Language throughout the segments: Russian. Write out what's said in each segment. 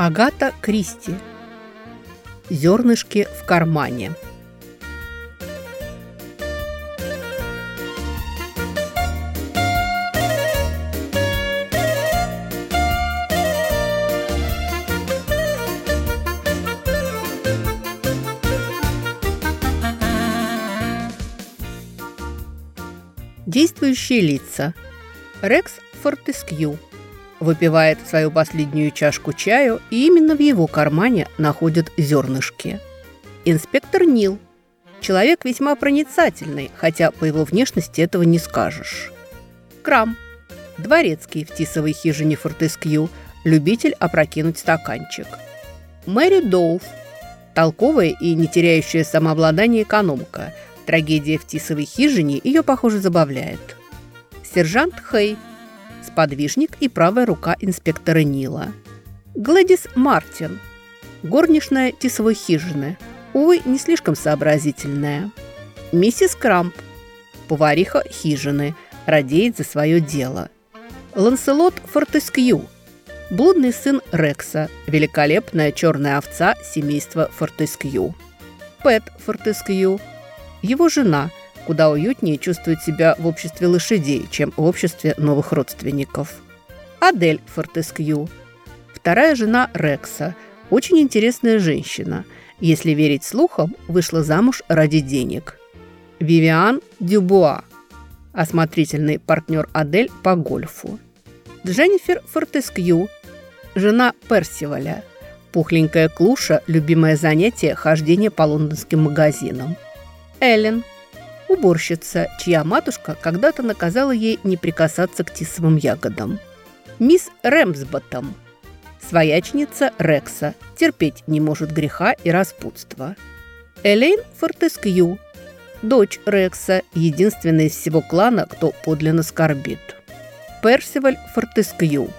Агата Кристи. Зернышки в кармане. Действующие лица. Рекс Фортескью выпивает свою последнюю чашку чаю, и именно в его кармане находят зернышки. Инспектор Нил. Человек весьма проницательный, хотя по его внешности этого не скажешь. Крам. Дворецкий в тисовой хижине Фортескью, любитель опрокинуть стаканчик. Мэри Доуф. Толковая и не теряющая самообладание экономка. Трагедия в тисовой хижине ее, похоже, забавляет. Сержант Хей – сподвижник и правая рука инспектора Нила. Гладис Мартин, горничная тисовой хижины, увы, не слишком сообразительная. Миссис Крамп, повариха хижины, радеет за свое дело. Ланселот Фортескью, блудный сын Рекса, великолепная черная овца семейства Фортескью. Пэт Фортескью, его жена – куда уютнее чувствует себя в обществе лошадей, чем в обществе новых родственников. Адель Фортескью. Вторая жена Рекса. Очень интересная женщина. Если верить слухам, вышла замуж ради денег. Вивиан Дюбуа. Осмотрительный партнер Адель по гольфу. Дженнифер Фортескью. Жена Персиваля. Пухленькая клуша – любимое занятие – хождение по лондонским магазинам. Эллен – уборщица, чья матушка когда-то наказала ей не прикасаться к тисовым ягодам. Мисс Рэмсботом, своячница Рекса, терпеть не может греха и распутства. Элейн Фортескью, дочь Рекса, единственная из всего клана, кто подлинно скорбит. Персиваль Фортескью,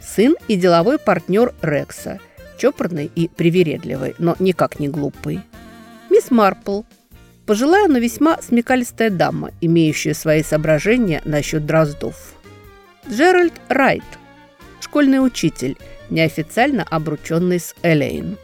сын и деловой партнер Рекса, чопорный и привередливый, но никак не глупый. Мисс Марпл, Пожилая, но весьма смекалистая дама, имеющая свои соображения насчет дроздов. Джеральд Райт, школьный учитель, неофициально обрученный с Элейн.